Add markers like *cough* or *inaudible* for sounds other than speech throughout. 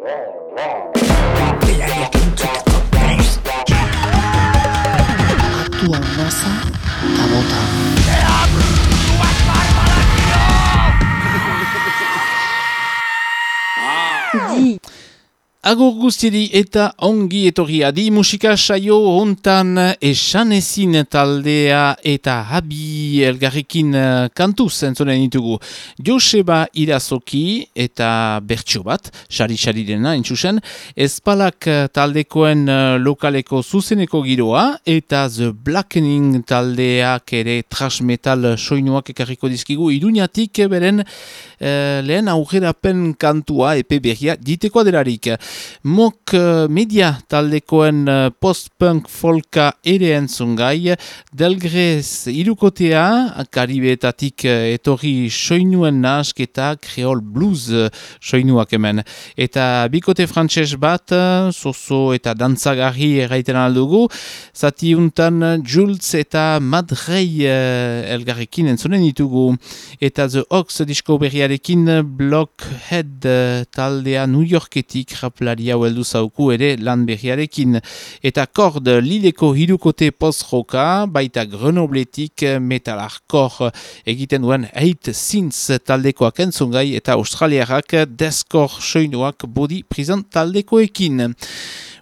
roar, roar. Agur guztiedi eta ongi etorria di musika saio hontan esanezin taldea eta habi elgarrikin eh, kantu zentzonen ditugu. Joseba Irazoki eta bertso bat, sari-sari dena intxusen, ezpalak eh, taldekoen eh, lokaleko zuzeneko giroa eta The Blackening taldeak ere trash metal soinuak ekarriko dizkigu iruñatik beren eh, lehen aurrerapen kantua epe berria diteko aderarik. Mok eh, media taldekoen eh, post-punk folka ere entzun gai, Delgrez irukotea, Karibeetatik eh, etorri soinuen nasketa kreol blues soinuak hemen. Eta bikote frantses bat, zozo eta dantzagarri erraiten aldugu, zati untan Jules eta Madrei elgarrekin entzunen ditugu. Eta The Ox disko berriarekin Blockhead taldea New Yorketik raplaria heldu zauku ere lan berriarekin. Eta kord lileko hirukote post-roka, baita Grenobletik metal hardcore egiten duen 8 Sins taldekoak entzungai eta australiarrak deskor soinuak body prison taldekoekin.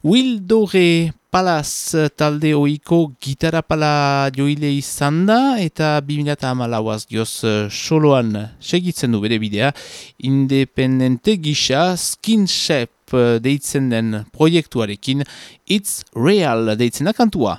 Will Dore Palaz talde oiko gitarra pala joile izan da eta 2008az dioz eh, soloan segitzen du bere bidea independente gisa skinship deitzen den proiektuarekin It's Real deitzen da kantua.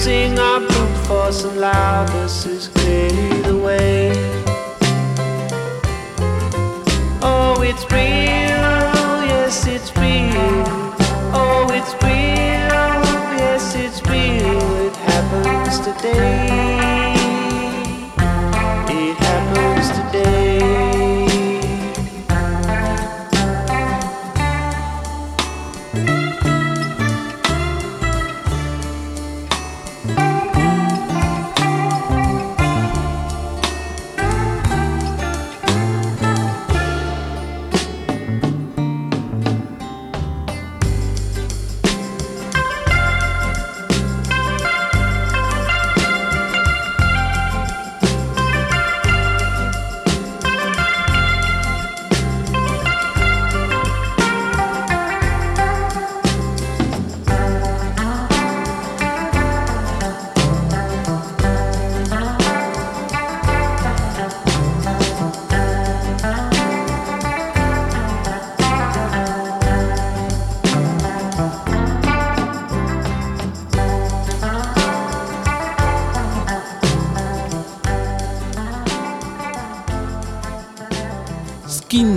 Using our brute force and loudness is clearly the way. Oh, it's real,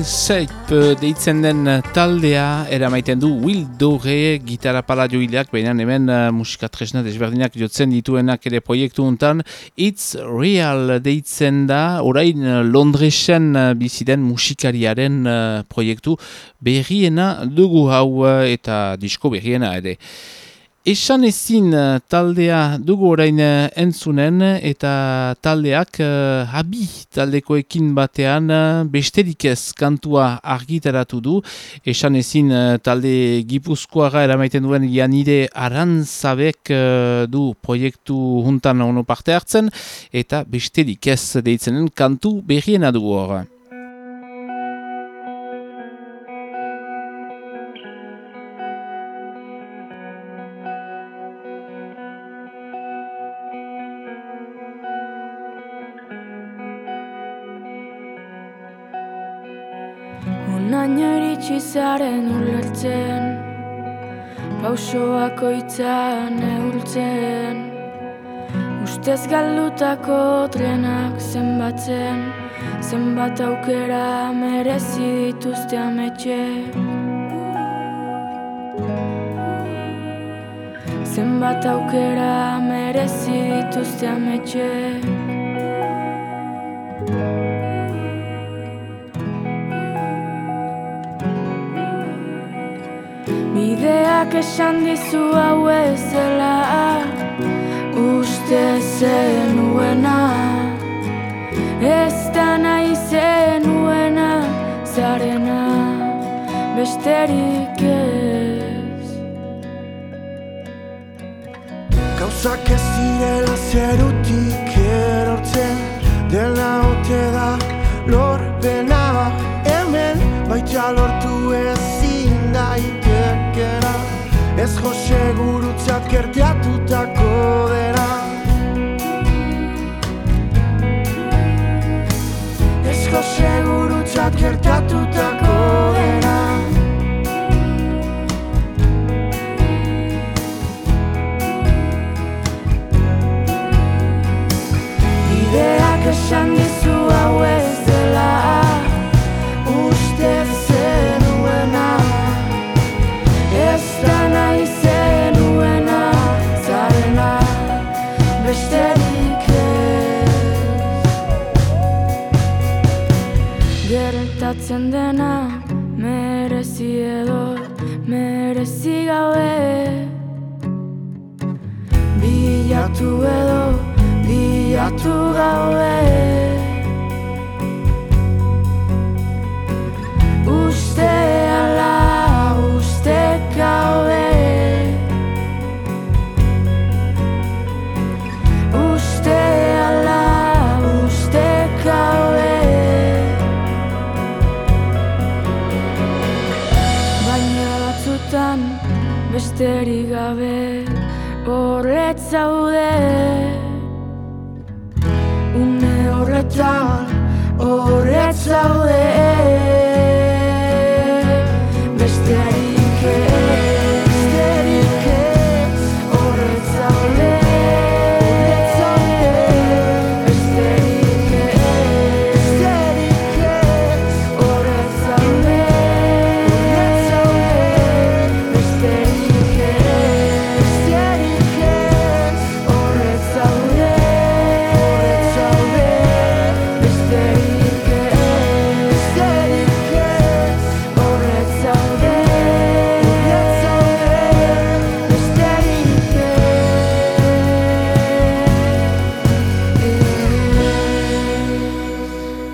Shape deitzen den taldea eramaiten du Will Dore gitarra pala joileak, baina hemen uh, musika tresna desberdinak jotzen dituenak ere proiektu untan It's Real deitzen da, orain Londresen uh, biziden musikariaren uh, proiektu berriena dugu hau uh, eta disko berriena ere. Esan ezin eh, taldea dugu orain eh, entzunen eta taldeak uh, habi taldekoekin batean besterik ez kantua argitaratu du. Esan ezin talde gipuzkoara eramaiten duen janire arantzabek uh, du proiektu juntan ono parte hartzen eta besterik ez deitzenen kantu berriena dugu hor. Zaren ulertzen Pausoak oitzan neultzen Ustez galdutako trenak zenbatzen Zenbat aukera merezi dituzte ametxe Zenbat aukera merezi dituzte ametxe Bideak esan dizu hau ezela Uste zenuena. Ez da nahi zenuena Zarena besterik ez. Gauzak ez direla zerutik erortzen Dela ote da lorpena Hemen baita lortu ezin daik Ez jose gurutzat kerteatutako dena. Ez jose gurutzat kerteatutako dena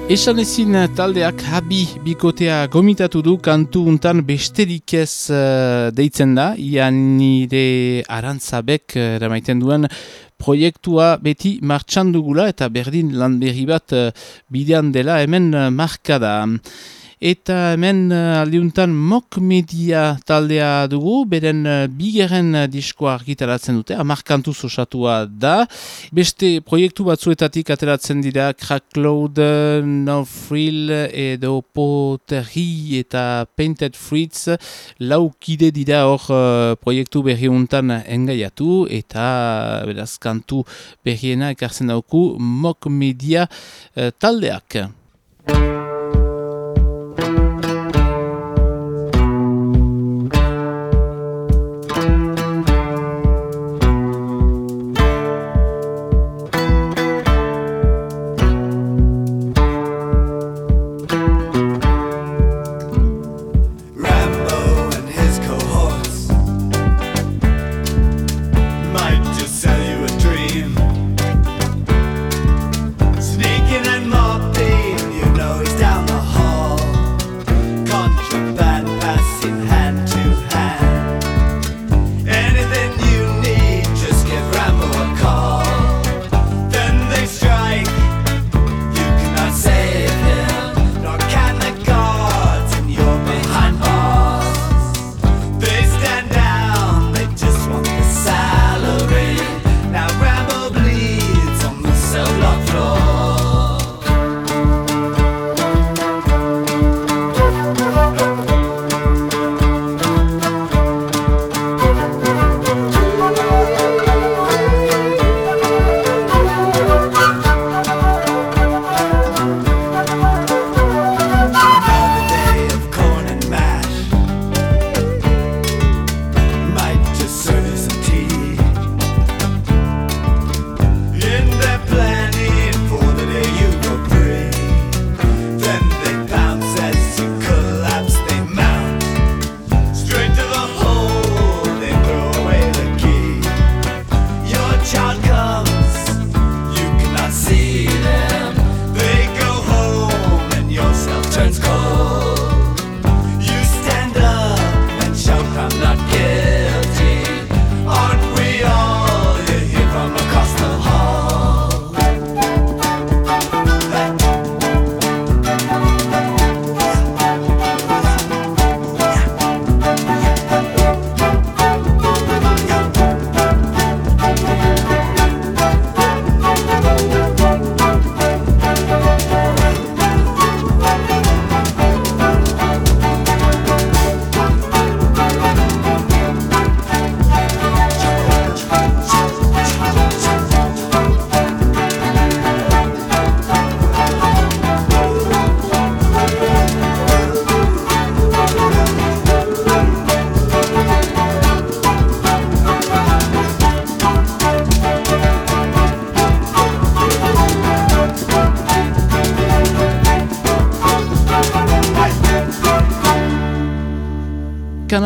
Esan ezin taldeak habi bikotea gomitatu du kantu untan besterik ez uh, deitzen da, ian nire arantzabek uh, eramaiten duen proiektua beti martxan dugula eta berdin lan berri bat uh, bidean dela hemen uh, markada. Eta hemen uh, aldiuntan mok media taldea dugu, beren uh, bigeren uh, diskoa argitaratzen dute, amarkantu osatua da. Beste proiektu batzuetatik ateratzen dira Crackload, No Frill edo Poteri eta Painted Fruits laukide dira hor proiektu berriuntan engaiatu eta beraz kantu berriena ekartzen dauku mok media taldeak.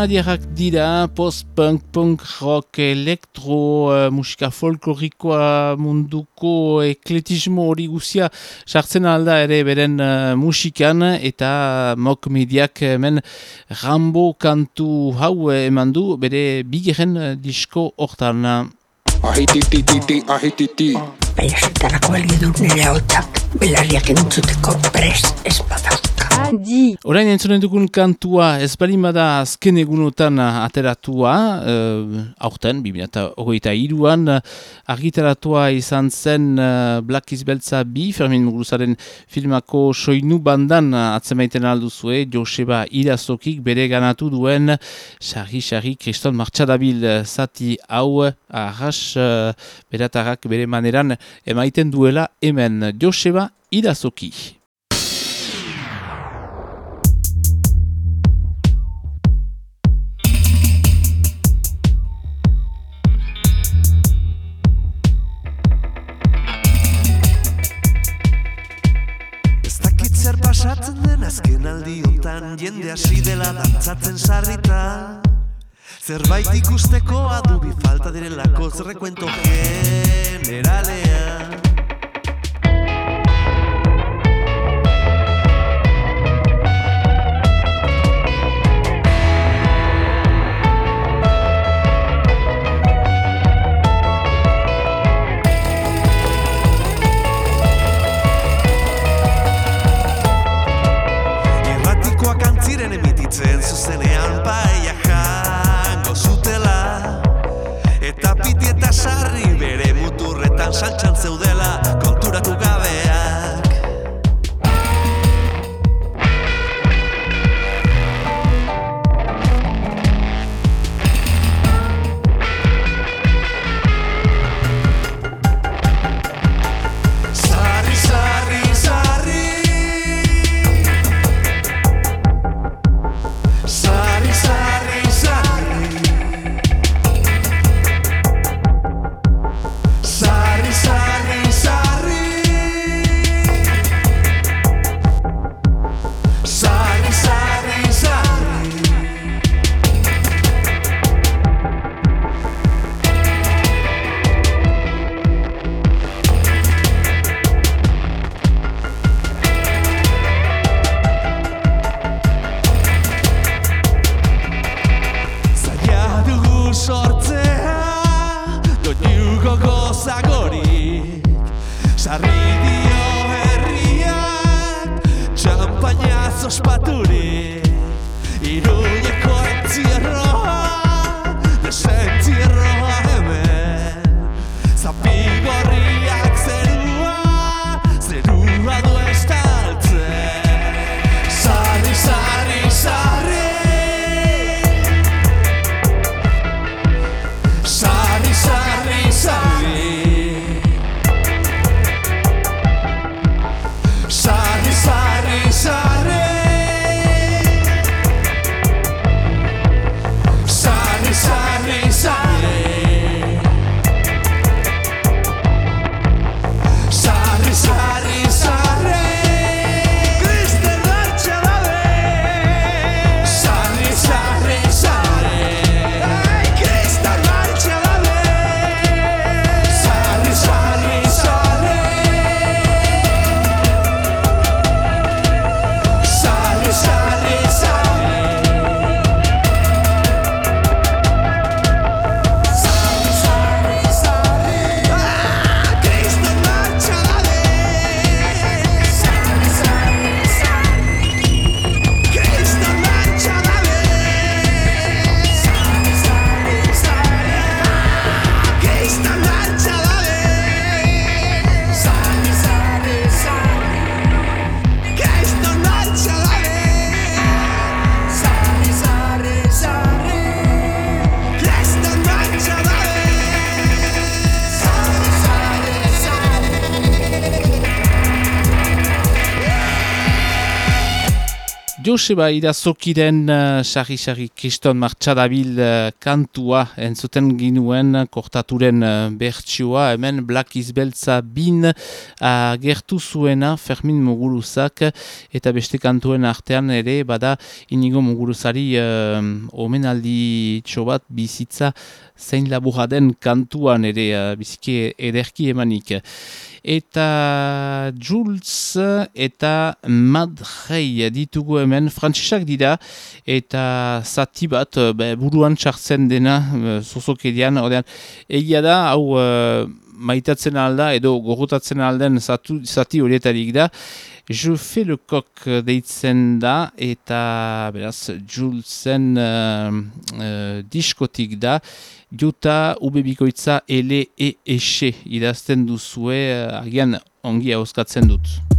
Kanadiarrak dira, post-punk, punk rock, elektro, uh, musika folklorikoa munduko ekletismo hori guzia sartzen alda ere beren uh, musikan eta mok mediak hemen Rambo kantu hau eman du bere bigeren disko hortan. Ahititititi, ahititi. Baina zertarako balio du nire hautak belarriak entzuteko prest ez badauka. Adi. Orain entzunen dugun kantua ez balin bada azken egunotan ateratua, uh, aurten, 2008 iruan, argitaratua izan zen uh, Black Izbeltza bi, Fermin Muguruzaren filmako soinu bandan atzemaiten alduzue, Joseba Irazokik bere ganatu duen, sarri-sarri Kriston Martxadabil zati hau, arras, uh, beratarrak bere maneran emaiten duela hemen Joseba Irazoki. Azken aldi hontan Jende hasi dela dantzatzen sarrita. Zerbait ikusteko adubi falta direlako zerrekuento generalean saltxan zeudela konturatu gabe. Saltsa Joseba irazokiren sarri-sarri uh, kriston martxadabil uh, kantua entzuten ginuen kortaturen uh, bertsioa. Hemen Black Izbeltza bin agertu zuena Fermin Muguruzak eta beste kantuen artean ere bada inigo Muguruzari uh, omenaldi txobat bizitza zein laburra den kantuan ere uh, biziki ederki emanik. Eta Jules eta Madrei ditugu hemen frantsesak dira eta zati bat be, buruan txartzen dena zozokedian egia da hau uh, maitatzen alda edo gogotatzen alden zati horietarik da. Je fais le coq deitzen da eta beraz Julesen uh, uh, diskotik da Juta ubebikoitza ele e exe idazten duzue agian ongi hauskatzen dut.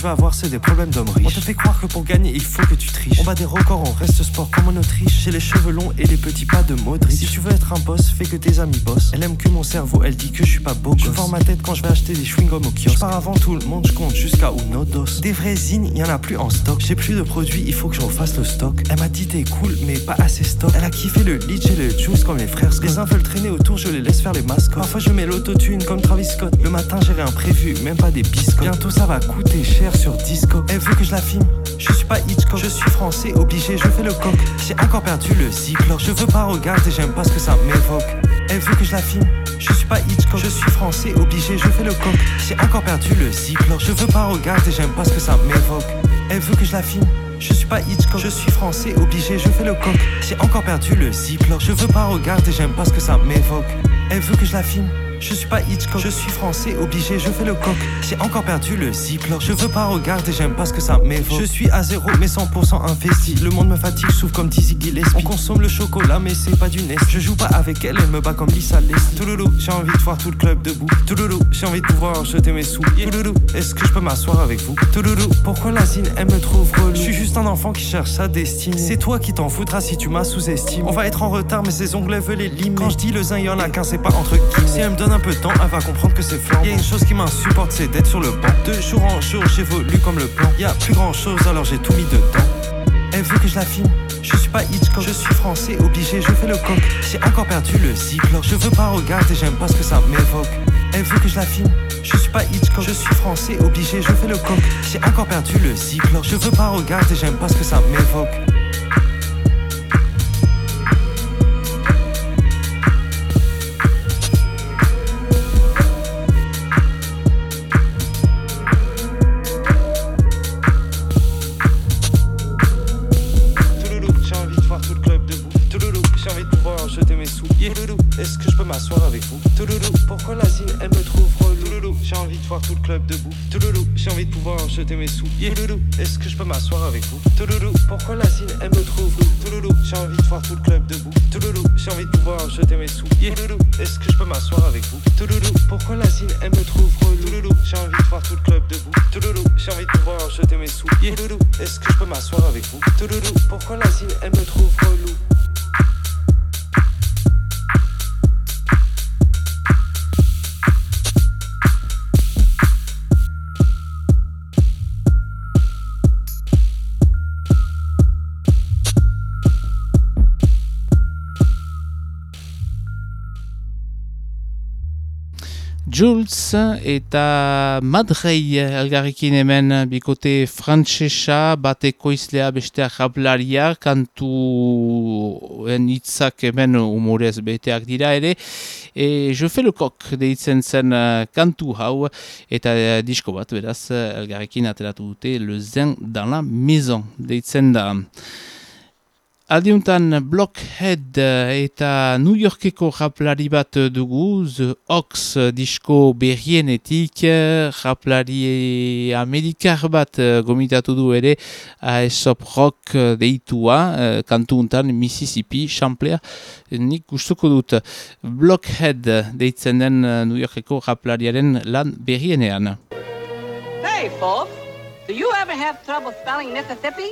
Je vais avoir, c'est des problèmes d'homme riche. On te fait croire que pour gagner, il faut que tu triches. On bat des records, on reste sport comme en Autriche. J'ai les cheveux longs et les petits pas de Modric. Si tu veux être un boss, fais que tes amis bossent. Elle aime que mon cerveau, elle dit que je suis pas beau. Je forme ma tête quand je vais acheter des chewing-gums au kiosque. Je pars avant tout le monde, je compte jusqu'à dos Des vrais zines, y en a plus en stock. J'ai plus de produits, il faut que je refasse le stock. Elle m'a dit t'es cool, mais pas assez stock. Elle a kiffé le lead et le juice comme les frères Scott. Les uns veulent traîner autour, je les laisse faire les masques. Parfois je mets l'autotune comme Travis Scott. Le matin j'ai rien prévu, même pas des biscottes. Bientôt ça va coûter cher sur disco. Elle veut que je la filme, je suis pas Hitchcock. Je suis français, obligé, je fais le coq. J'ai encore perdu le ziploc. Je veux pas regarder, j'aime pas ce que ça m'évoque. Elle veut que je la filme, je suis pas Hitchcock. Je suis français, obligé, je fais le coq. J'ai encore perdu le ziploc. Je veux pas regarder, j'aime pas ce que ça m'évoque. Elle veut que je la filme je suis pas Hitchcock, je suis français, obligé, je fais le coq. J'ai encore perdu le ziploc. Je veux pas regarder, j'aime pas ce que ça m'évoque. Elle veut que je la filme, je suis pas Hitchcock, je suis français, obligé, je fais le coq. J'ai encore perdu le ziploc. Je veux pas regarder, j'aime pas ce que ça m'évoque. Je suis à zéro, mais 100% investi. Le monde me fatigue, souffre comme Dizzy Gillespie. On consomme le chocolat, mais c'est pas du nest. Je joue pas avec elle, elle me bat comme Lisa Leslie. Touloulou, j'ai envie de voir tout le club debout. Touloulou, j'ai envie de pouvoir jeter mes sous. Touloulou, est-ce que je peux m'asseoir avec vous? Touloulou, pourquoi la zine, elle me trouve relou? Je suis juste un enfant qui cherche sa destinée. C'est toi qui t'en foutras si tu m'as sous-estimé. On va être en retard, mais ses ongles veulent les limer. Quand je dis le zin, y'en a qu'un, c'est pas entre qui. Un peu de temps, elle va comprendre que c'est fort. Y a une chose qui m'insupporte, c'est d'être sur le banc. De jour en jour, j'évolue comme le plan. Y a plus grand chose, alors j'ai tout mis dedans. Elle veut que je la filme. Je suis pas Hitchcock, je suis français, obligé, je fais le coq. J'ai encore perdu le ziploc. Je veux pas regarder, j'aime pas ce que ça m'évoque. Elle veut que je la filme. Je suis pas Hitchcock, je suis français, obligé, je fais le coq. J'ai encore perdu le ziploc. Je veux pas regarder, j'aime pas ce que ça m'évoque. Eta Madrei elgarrikin hemen bikote frantsesa bateko izlea bestea jablaria kantu hitzak hemen umorez beteak dira ere. E, le coq deitzen zen uh, kantu hau eta uh, disko bat beraz elgarrikin ateratu dute Le Zen dans la maison. Deitzen da Aldiuntan Blockhead eta New Yorkeko raplari bat dugu, The Ox disko berrienetik, raplari amerikar bat gomitatu du ere Aesop Rock deitua, kantuuntan Mississippi, Champlea, nik gustuko dut Blockhead deitzen den New Yorkeko raplariaren lan berrienean. Hey folks, do you ever have trouble spelling Mississippi?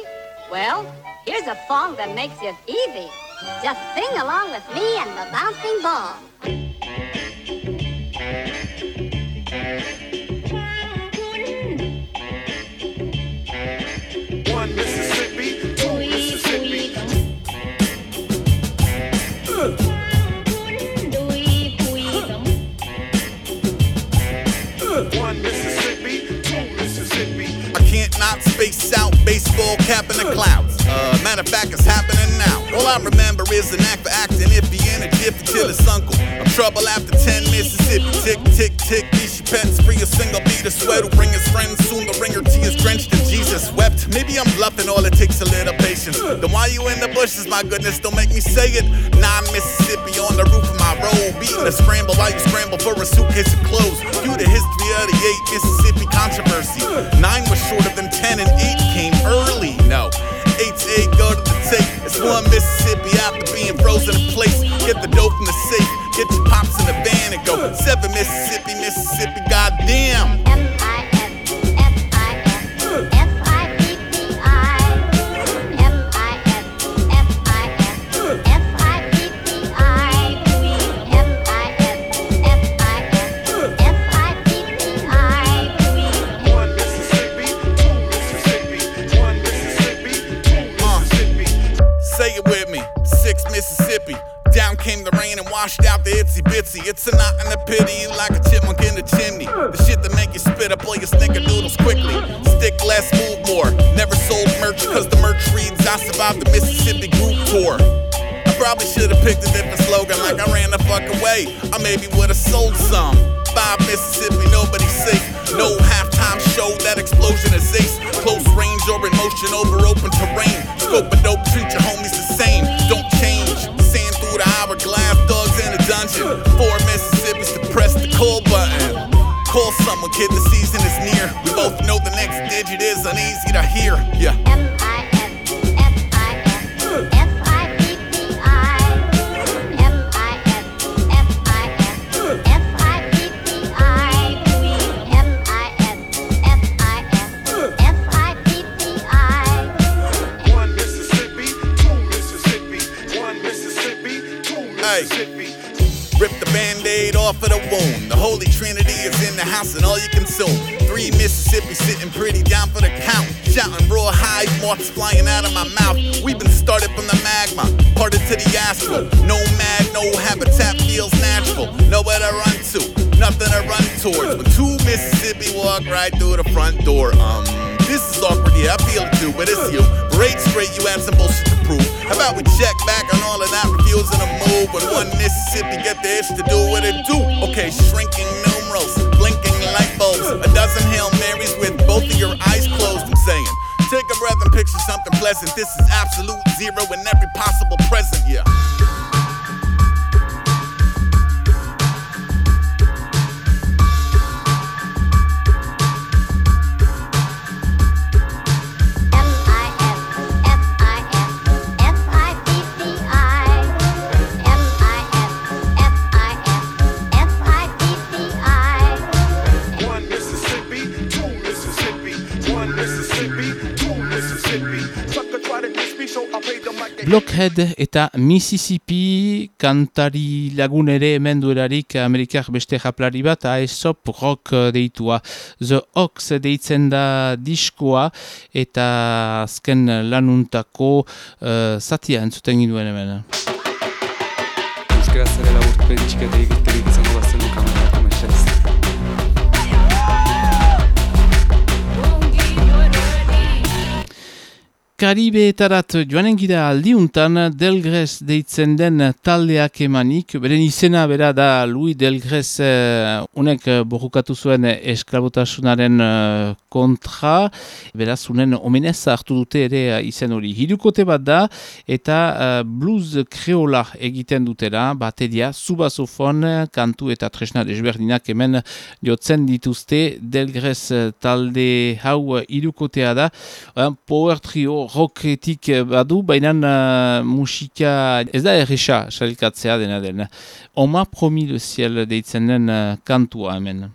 Well, Here's a song that makes it easy. Just sing along with me and the bouncing ball. One Mississippi, two Mississippi. One space out baseball cap in the clouds. Uh, matter of fact, it's happening now. All I remember is an act for acting iffy and a jiffy till it's uncle. I'm trouble after 10 Mississippi. Tick, tick, tick. These pets free a single beat. A sweat will bring his friends. Soon the ringer tea is drenched and Jesus wept. Maybe I'm bluffing, all it takes a little patience. Then why you in the bushes? My goodness, don't make me say it. Nine Mississippi on the roof of my road. Beating a scramble while you scramble for a suitcase of clothes. You the history of the eight Mississippi controversy. Nine was shorter than 10 and eight came early. No. To go to the tape. It's one Mississippi after being frozen in place. Get the dope from the safe. Get your pops in the van and go. Seven Mississippi, Mississippi, goddamn. To. How about we check back on all of that, refusing to move? When one Mississippi get the itch to do what it do. Okay, shrinking numerals, blinking light bulbs. A dozen Hail Marys with both of your eyes closed, I'm saying. Take a breath and picture something pleasant. This is absolute zero in every possible present, yeah. Blockhead eta Mississippi kantari lagun ere hemen duelarik Amerikar beste japlari bat Aesop Rock deitua. The Ox deitzen da diskoa eta azken lanuntako uh, zatia entzuten ginduen hemen. Euskaraz ere laburpen txikete egiterik Karibeetarat joanen gira aldiuntan Delgrez deitzen den taldeak emanik. Beren izena bera da Louis Delgrez uh, unek borrukatu zuen esklabotasunaren uh, kontra. Beraz, unen omenez hartu dute ere izen hori. Hirukote bat da eta uh, blues kreola egiten dutera. Bateria, subazofon, kantu eta tresna desberdinak hemen jotzen dituzte. Delgrez talde hau hirukotea da. Uh, power trio rocketik eh, badu, baina uh, musika ez da erresa salikatzea dena den. Oma promi le ciel deitzen den uh, kantua hemen.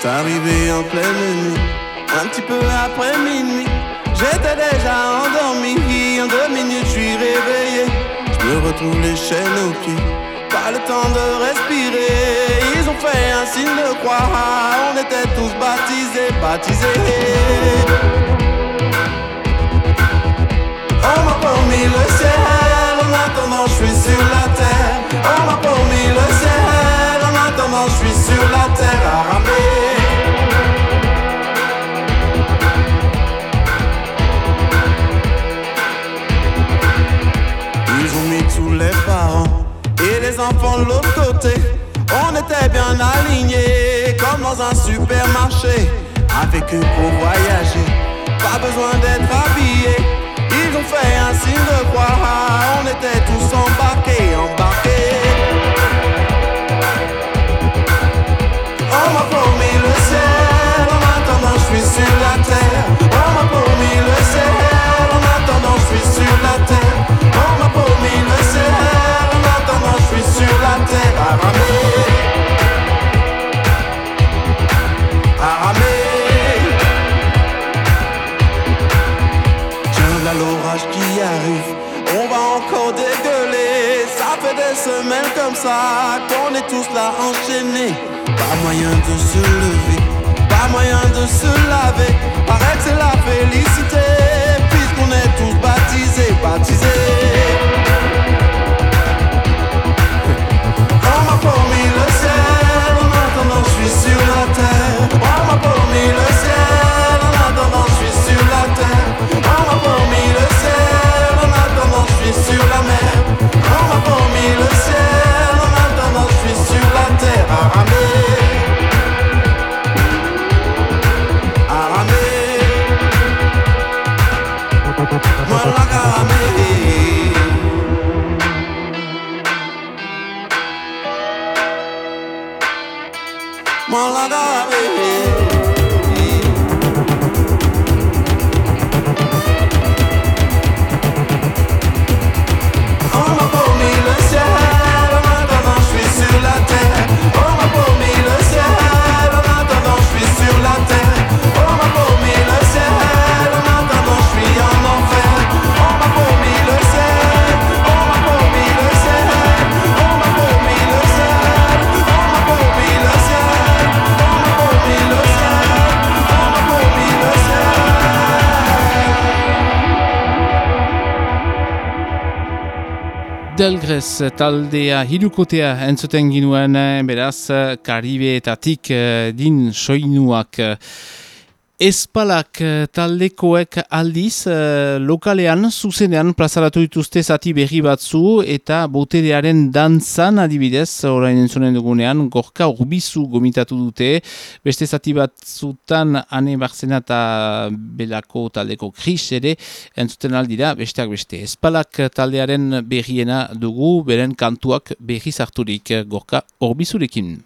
C'est arrivé en pleine nuit, un petit peu après minuit. J'étais déjà endormi, en deux minutes je suis réveillé. Je me retrouve les chaînes aux pieds, pas le temps de respirer. Fait un signe de croix, on était tous baptisés, baptisés. On m'a promis le ciel, en attendant je suis sur la terre. On m'a promis le ciel, en attendant je suis sur la terre ramer. Ils ont mis tous les parents et les enfants de l'autre côté. Bien alignés, comme dans un supermarché, avec eux pour voyager. Pas besoin d'être habillés. Ils ont fait un signe de croix, on était tous embarqués, embarqués. Des semaines comme ça qu'on est tous là enchaînés. Pas moyen de se lever, pas moyen de se laver. Paraît c'est la félicité, puisqu'on est tous baptisés, baptisés. Malaga Delgrez taldea hirukotea entzuten ginuen, eh, beraz, eh, Karibeetatik eh, din soinuak. Espalak eh, taldekoek aldiz eh, lokalean, zuzenean plazaratu dituzte zati berri batzu eta boterearen dantzan adibidez, orain entzonen dugunean, gorka urbizu gomitatu dute, beste zati batzutan ane barzena eta belako taldeko kris ere, entzuten aldira, besteak beste. Espalak taldearen berriena dugu, beren kantuak berri zarturik gorka urbizurekin.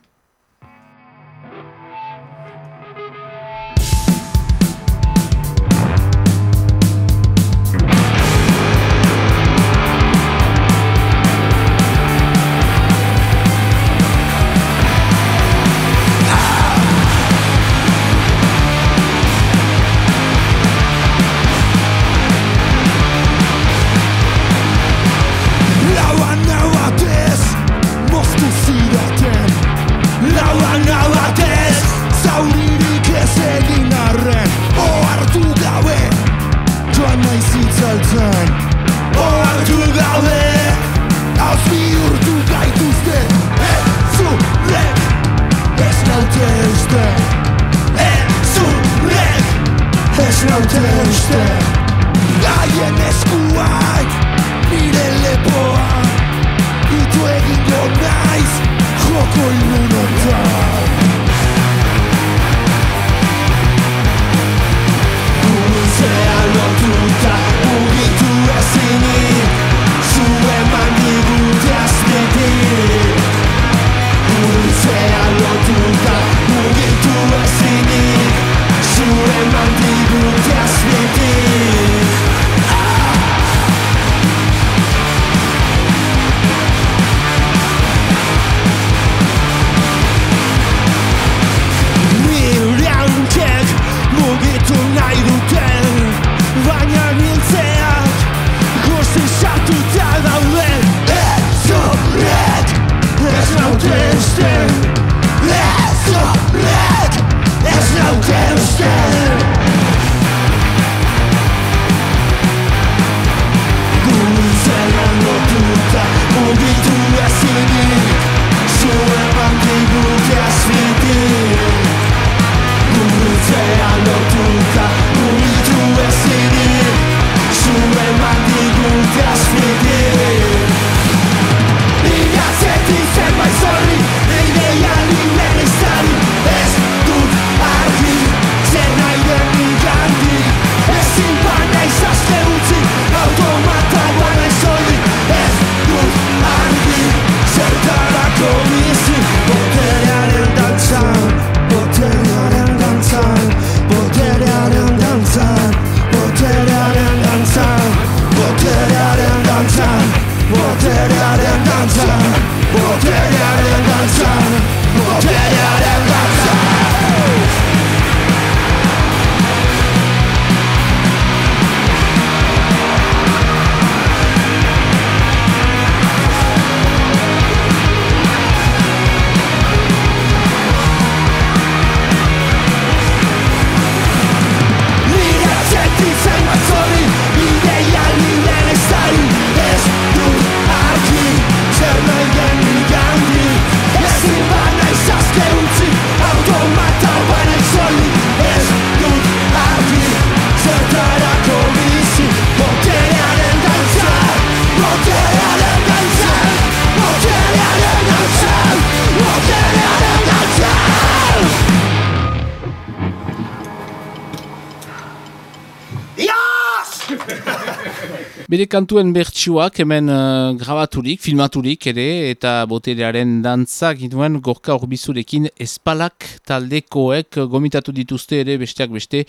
kantuen bertsuak hemen uh, grabaturik, filmaturik ere, eta boterearen dantza ginduen gorka horbizurekin espalak taldekoek gomitatu dituzte ere besteak beste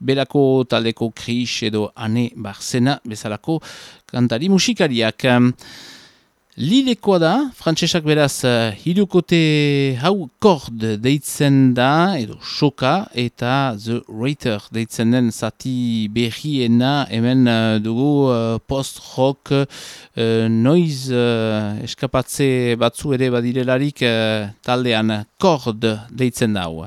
berako taldeko kris edo ane barzena bezalako kantari musikariak. Lilekoa da, frantsesak beraz eh, hirukote hau kord deitzen da, edo soka, eta The Rater deitzen den zati berriena hemen eh, dugu uh, post-rock uh, noiz uh, eskapatze batzu ere badirelarik uh, taldean kord deitzen da hau.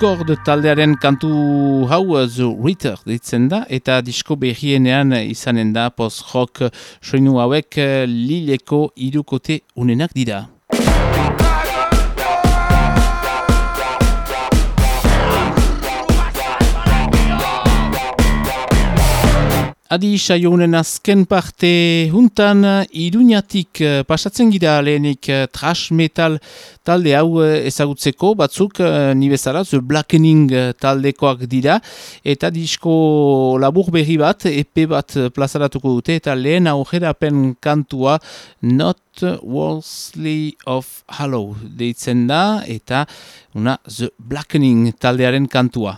Discord taldearen kantu hau uh, The Ritter ditzen da, eta disko berrienean izanen da post-rock soinu hauek uh, lileko irukote unenak dira. Adi saionen azken parte huntan iruñatik eh, pasatzen gira lehenik eh, trash metal talde hau eh, ezagutzeko batzuk ni bezala The Blackening taldekoak dira eta disko labur berri bat epe bat plazaratuko dute eta lehen aujerapen kantua Not Worsley of Hollow deitzen da eta una The Blackening taldearen kantua.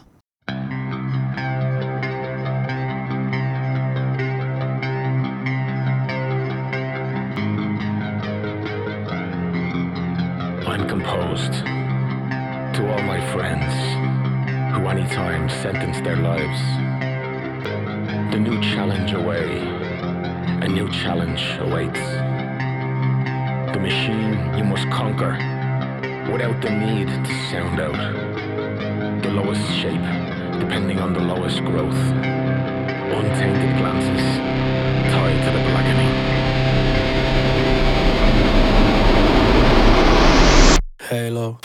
To all my friends who anytime sentence their lives, the new challenge away, a new challenge awaits. The machine you must conquer without the need to sound out. The lowest shape, depending on the lowest growth. Untainted glances tied to the blackening. Halo.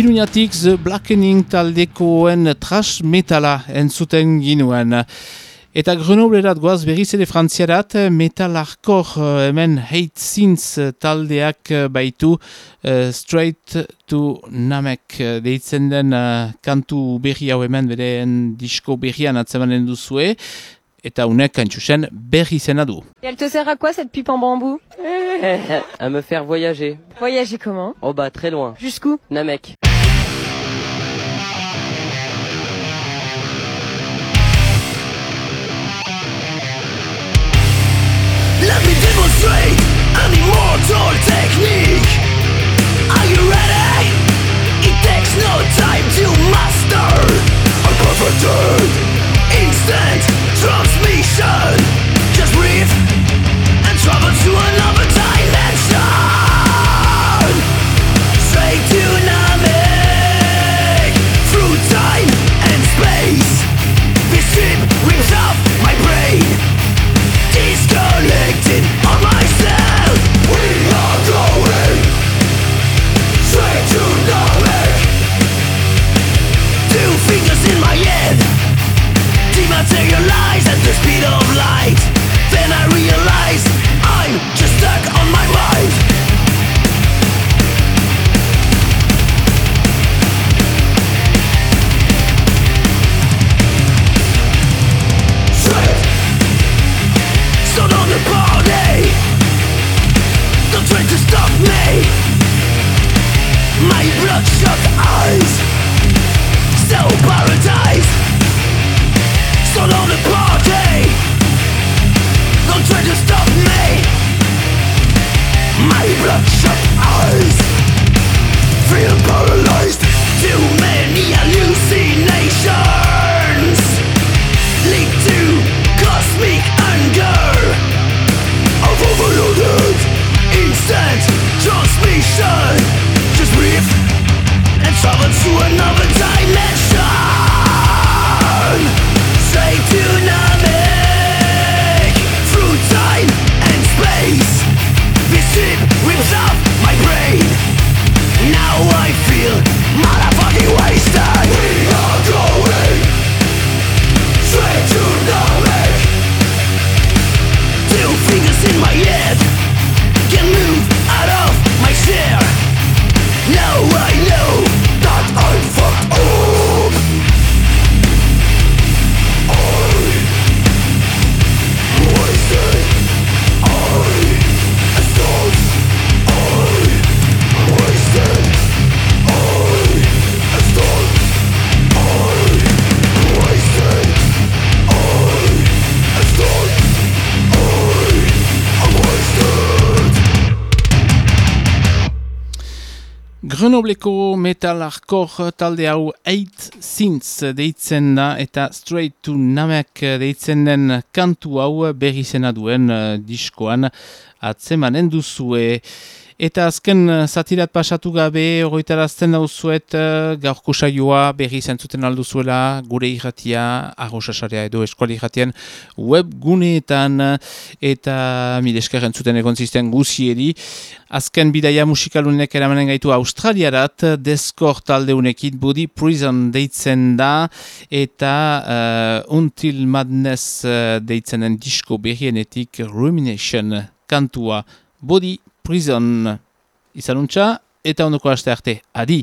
Iruñatik The Blackening taldekoen trash metala entzuten ginuen. Eta Grenoblerat goaz berriz ere frantziarat, metal hardcore eh, hemen hate scenes taldeak eh, baitu uh, straight to Namek deitzen den uh, kantu berri hau hemen beren disko berrian atzemanen duzue. Eta unek kantxusen berri zena du. Et elle te sert à quoi cette pipe en bambou? *laughs* À me faire voyager. Voyager comment? Oh bah très loin. Jusqu'où? Namek. An immortal technique. Are you ready? It takes no time to master. Unperfected, instant transmission. Just breathe and travel to another Grenobleko metal hardcore talde hau 8 Sins deitzen da eta Straight to Namek deitzen den kantu hau berri zena duen eh, diskoan atzemanen duzue. Eta azken eh, zatirat pasatu gabe horretarazten dauzuet uh, gaurko saioa berri zentzuten alduzuela gure irratia, arrosasarea edo eskuali irratien webguneetan eh, eta milesker entzuten egon guzieri. Azken bidaia musikalunek eramanen gaitu Australiarat, deskor taldeunekin body prison deitzen da eta uh, Until Madness uh, deitzenen disko berrienetik Rumination kantua body prison izanuntza eta ondoko aste arte. Adi!